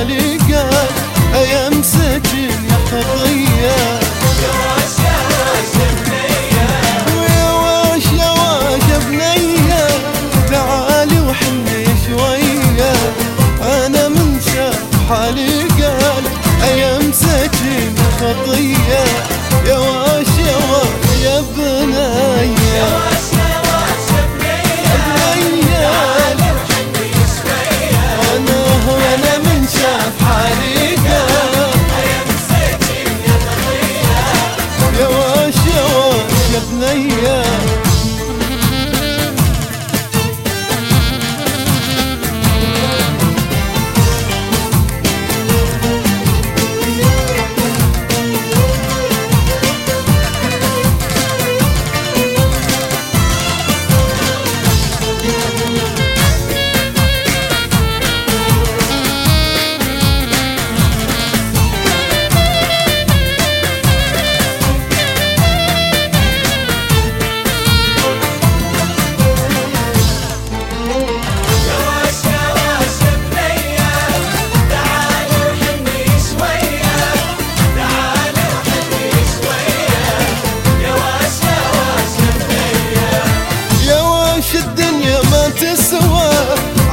تعليقك أيام سجن يا خطيه حالي قال أيام سجن خطية.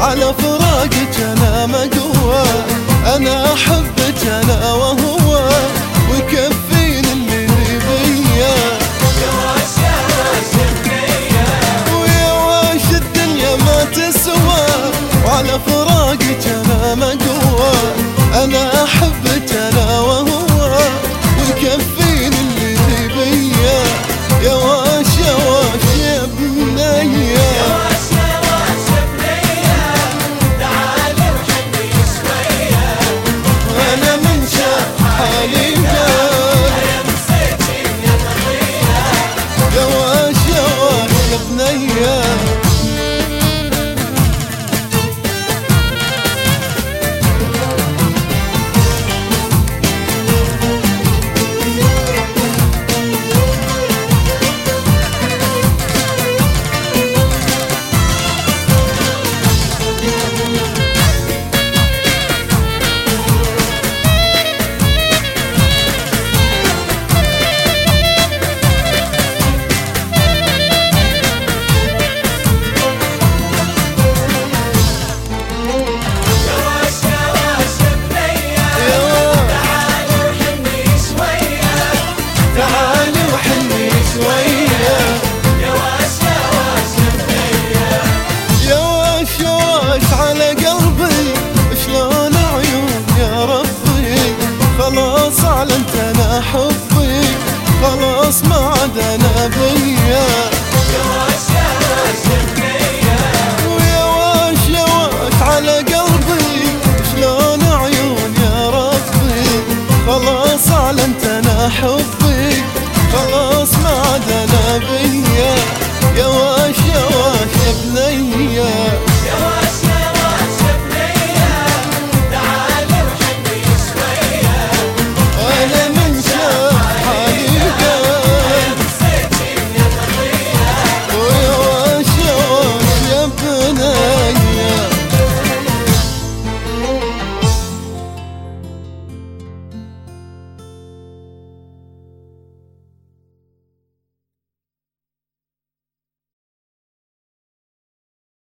على فراقك أنا ما قوى أنا أحبك أنا وهو. وكفين اللي ذي بيا ويا واش الدنيا ما تسوى. وعلى فراقك أنا ما قوى أنا أحبك أنا وهو. وكفين